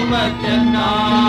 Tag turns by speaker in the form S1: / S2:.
S1: Ramatana